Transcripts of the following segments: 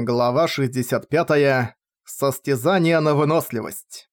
Глава 65. Состязание на выносливость.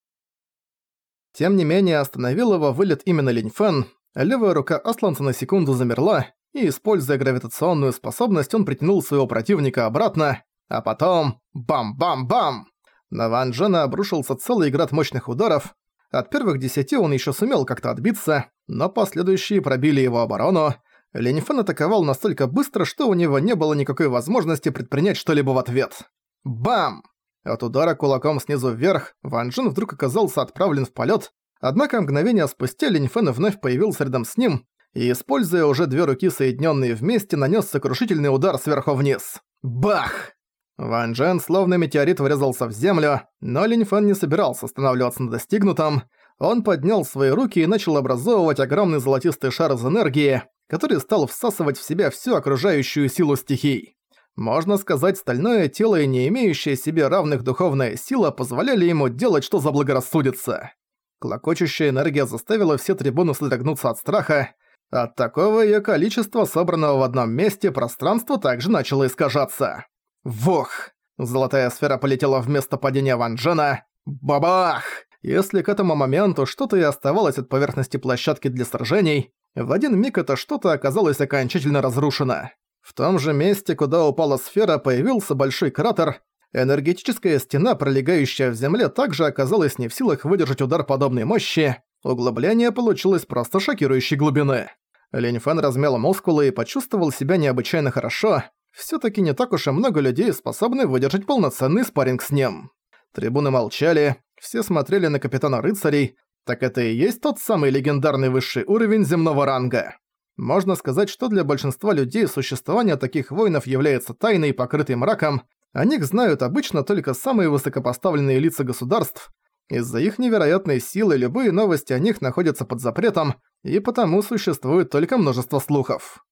Тем не менее, остановил его вылет именно Линьфэн. Левая рука Асланца на секунду замерла, и, используя гравитационную способность, он притянул своего противника обратно, а потом бам-бам-бам! На Ван Джена обрушился целый град мощных ударов. От первых десяти он еще сумел как-то отбиться, но последующие пробили его оборону, Ленифен атаковал настолько быстро, что у него не было никакой возможности предпринять что-либо в ответ. Бам! От удара кулаком снизу вверх Ван Джин вдруг оказался отправлен в полет, однако мгновение спустя Ленифен вновь появился рядом с ним и, используя уже две руки, соединенные вместе, нанес сокрушительный удар сверху вниз. Бах! Ван Джен словно метеорит врезался в землю, но Линьфэн не собирался останавливаться на достигнутом. Он поднял свои руки и начал образовывать огромный золотистый шар из энергии, который стал всасывать в себя всю окружающую силу стихий. Можно сказать, стальное тело и не имеющая себе равных духовная сила позволяли ему делать, что заблагорассудится. Клокочущая энергия заставила все трибуны содрогнуться от страха. От такого её количества, собранного в одном месте, пространство также начало искажаться. Вох! Золотая сфера полетела в место падения Ван Джена. Бабах! Если к этому моменту что-то и оставалось от поверхности площадки для сражений, в один миг это что-то оказалось окончательно разрушено. В том же месте, куда упала сфера, появился большой кратер. Энергетическая стена, пролегающая в земле, также оказалась не в силах выдержать удар подобной мощи. Углубление получилось просто шокирующей глубины. Линь размял мускулы и почувствовал себя необычайно хорошо. Всё-таки не так уж и много людей способны выдержать полноценный спарринг с ним. Трибуны молчали, все смотрели на капитана рыцарей, так это и есть тот самый легендарный высший уровень земного ранга. Можно сказать, что для большинства людей существование таких воинов является тайной, покрытой мраком, о них знают обычно только самые высокопоставленные лица государств. Из-за их невероятной силы любые новости о них находятся под запретом, и потому существует только множество слухов.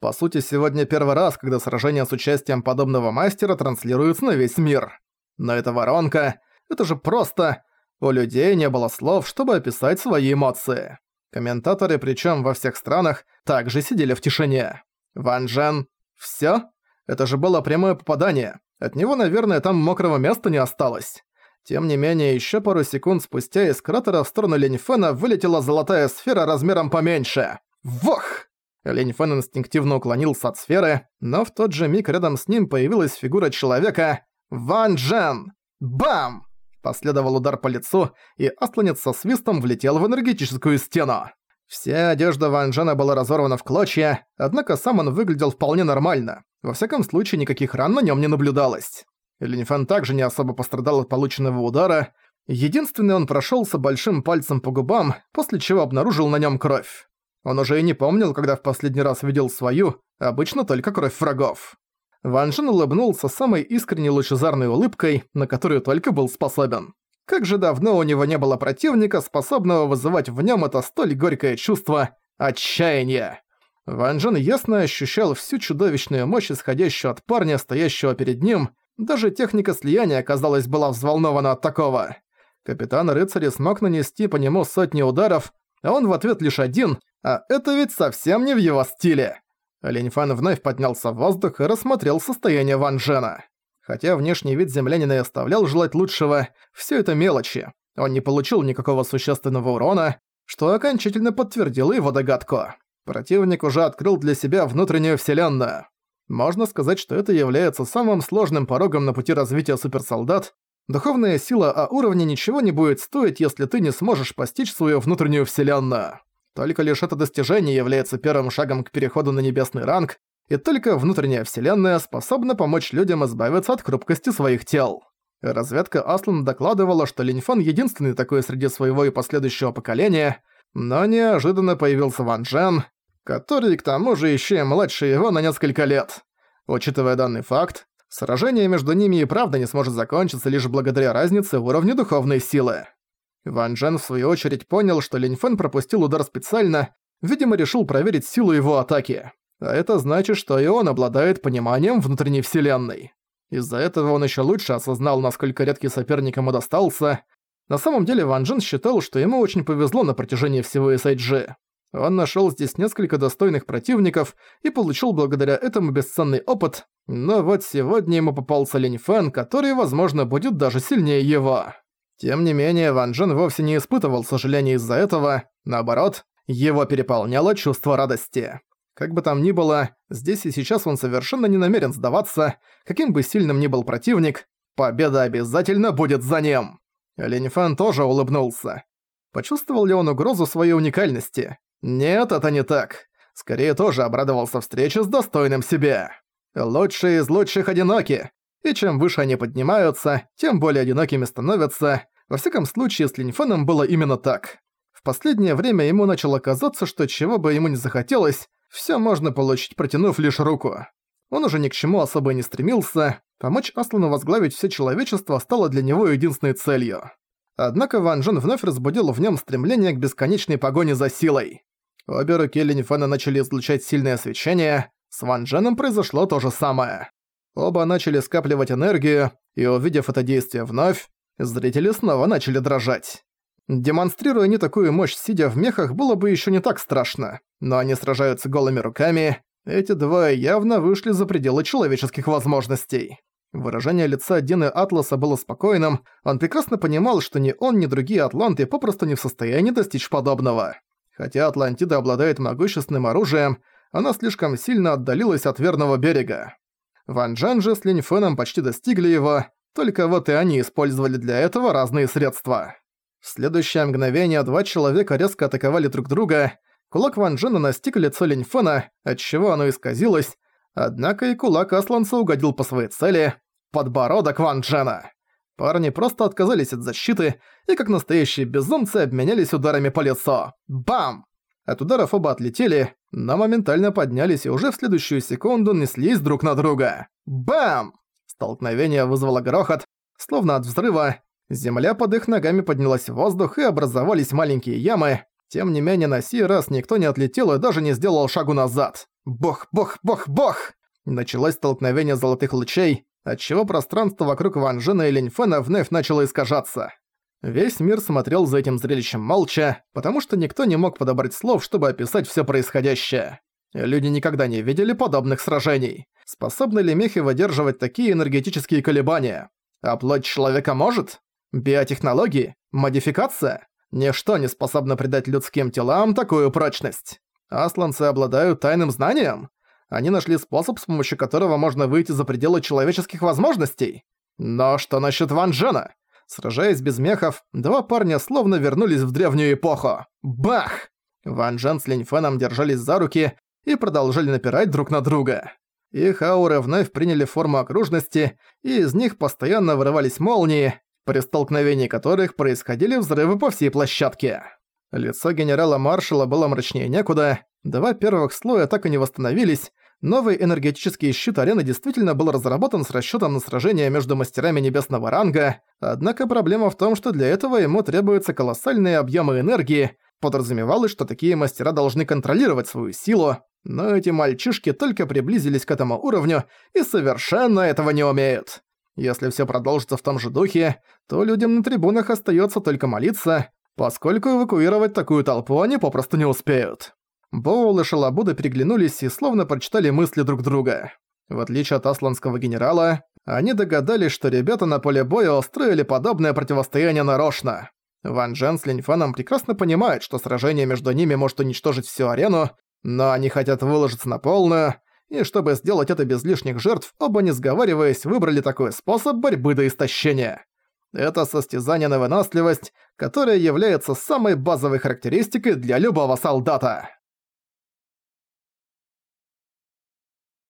По сути, сегодня первый раз, когда сражение с участием подобного мастера транслируется на весь мир. Но эта воронка — это же просто... У людей не было слов, чтобы описать свои эмоции. Комментаторы, причем во всех странах, также сидели в тишине. Ван Джен... Всё? Это же было прямое попадание. От него, наверное, там мокрого места не осталось. Тем не менее, еще пару секунд спустя из кратера в сторону Леньфена вылетела золотая сфера размером поменьше. Вох! Леньфен инстинктивно уклонился от сферы, но в тот же миг рядом с ним появилась фигура человека Ван Джен. Бам! Последовал удар по лицу, и Асланец со свистом влетел в энергетическую стену. Вся одежда Ван Джена была разорвана в клочья, однако сам он выглядел вполне нормально. Во всяком случае, никаких ран на нем не наблюдалось. Линьфэн также не особо пострадал от полученного удара. Единственное, он прошелся большим пальцем по губам, после чего обнаружил на нем кровь. Он уже и не помнил, когда в последний раз видел свою, обычно только кровь врагов. Ван Джен улыбнулся самой искренней лучезарной улыбкой, на которую только был способен. Как же давно у него не было противника, способного вызывать в нем это столь горькое чувство отчаяния. Ван Джен ясно ощущал всю чудовищную мощь, исходящую от парня, стоящего перед ним. Даже техника слияния, казалось, была взволнована от такого. Капитан рыцаря смог нанести по нему сотни ударов, а он в ответ лишь один, а это ведь совсем не в его стиле. Линьфан вновь поднялся в воздух и рассмотрел состояние Ван Джена. Хотя внешний вид землянина и оставлял желать лучшего, все это мелочи. Он не получил никакого существенного урона, что окончательно подтвердило его догадку. Противник уже открыл для себя внутреннюю вселенную. Можно сказать, что это является самым сложным порогом на пути развития суперсолдат. Духовная сила о уровне ничего не будет стоить, если ты не сможешь постичь свою внутреннюю вселенную. Только лишь это достижение является первым шагом к переходу на небесный ранг, и только внутренняя вселенная способна помочь людям избавиться от хрупкости своих тел. Разведка Аслан докладывала, что Линьфан единственный такой среди своего и последующего поколения, но неожиданно появился Ван Джен, который к тому же еще и младше его на несколько лет. Учитывая данный факт, сражение между ними и правда не сможет закончиться лишь благодаря разнице в уровне духовной силы. Ван Джен в свою очередь понял, что Линь Фэн пропустил удар специально, видимо решил проверить силу его атаки. А это значит, что и он обладает пониманием внутренней вселенной. Из-за этого он еще лучше осознал, насколько редкий соперник ему достался. На самом деле Ван Джен считал, что ему очень повезло на протяжении всего SIG. Он нашел здесь несколько достойных противников и получил благодаря этому бесценный опыт, но вот сегодня ему попался Линь Фэн, который, возможно, будет даже сильнее его. Тем не менее, Ван Джен вовсе не испытывал сожаления из-за этого, наоборот, его переполняло чувство радости. Как бы там ни было, здесь и сейчас он совершенно не намерен сдаваться, каким бы сильным ни был противник, победа обязательно будет за ним. Линь тоже улыбнулся. Почувствовал ли он угрозу своей уникальности? Нет, это не так. Скорее тоже обрадовался встрече с достойным себя. Лучшие из лучших одиноки. И чем выше они поднимаются, тем более одинокими становятся. Во всяком случае, с Линьфеном было именно так. В последнее время ему начало казаться, что чего бы ему ни захотелось, всё можно получить, протянув лишь руку. Он уже ни к чему особо не стремился, помочь Аслану возглавить все человечество стало для него единственной целью. Однако Ван Джен вновь разбудил в нем стремление к бесконечной погоне за силой. Обе руки Линьфена начали излучать сильное свечение, с Ван Дженом произошло то же самое. Оба начали скапливать энергию, и увидев это действие вновь, зрители снова начали дрожать. Демонстрируя не такую мощь, сидя в мехах, было бы еще не так страшно, но они сражаются голыми руками, эти двое явно вышли за пределы человеческих возможностей. Выражение лица Дины Атласа было спокойным, он прекрасно понимал, что ни он, ни другие атланты попросту не в состоянии достичь подобного. Хотя Атлантида обладает могущественным оружием, она слишком сильно отдалилась от верного берега. Ван Джен же с Линь Фэном почти достигли его, только вот и они использовали для этого разные средства. В следующее мгновение два человека резко атаковали друг друга, кулак Ван Джена настиг лицо Линь Фэна, отчего оно исказилось, однако и кулак Асланца угодил по своей цели – подбородок Ван Джена. Парни просто отказались от защиты и как настоящие безумцы обменялись ударами по лицу. Бам! От ударов оба отлетели, но моментально поднялись и уже в следующую секунду неслись друг на друга. Бам! Столкновение вызвало грохот, словно от взрыва. Земля под их ногами поднялась в воздух и образовались маленькие ямы. Тем не менее, на сей раз никто не отлетел и даже не сделал шагу назад. Бог, бог, бог, бог! Началось столкновение золотых лучей, отчего пространство вокруг Ван Жена и Линьфена вновь начало искажаться. Весь мир смотрел за этим зрелищем молча, потому что никто не мог подобрать слов, чтобы описать все происходящее. Люди никогда не видели подобных сражений. Способны ли мехи выдерживать такие энергетические колебания? А плоть человека может? Биотехнологии? Модификация? Ничто не способно придать людским телам такую прочность. Асланцы обладают тайным знанием? Они нашли способ, с помощью которого можно выйти за пределы человеческих возможностей? Но что насчет Ван Джена? Сражаясь без мехов, два парня словно вернулись в древнюю эпоху. Бах! Ван Джен с Линь держались за руки и продолжали напирать друг на друга. Их ауры вновь приняли форму окружности, и из них постоянно вырывались молнии, при столкновении которых происходили взрывы по всей площадке. Лицо генерала-маршала было мрачнее некуда, два первых слоя так и не восстановились, Новый энергетический щит арены действительно был разработан с расчетом на сражение между мастерами небесного ранга, однако проблема в том, что для этого ему требуются колоссальные объемы энергии, подразумевалось, что такие мастера должны контролировать свою силу, но эти мальчишки только приблизились к этому уровню и совершенно этого не умеют. Если все продолжится в том же духе, то людям на трибунах остается только молиться, поскольку эвакуировать такую толпу они попросту не успеют. Боул и Шалабуда переглянулись и словно прочитали мысли друг друга. В отличие от асланского генерала, они догадались, что ребята на поле боя устроили подобное противостояние нарочно. Ван Джен с Линьфаном прекрасно понимают, что сражение между ними может уничтожить всю арену, но они хотят выложиться на полную, и чтобы сделать это без лишних жертв, оба не сговариваясь выбрали такой способ борьбы до истощения. Это состязание на выносливость, которое является самой базовой характеристикой для любого солдата.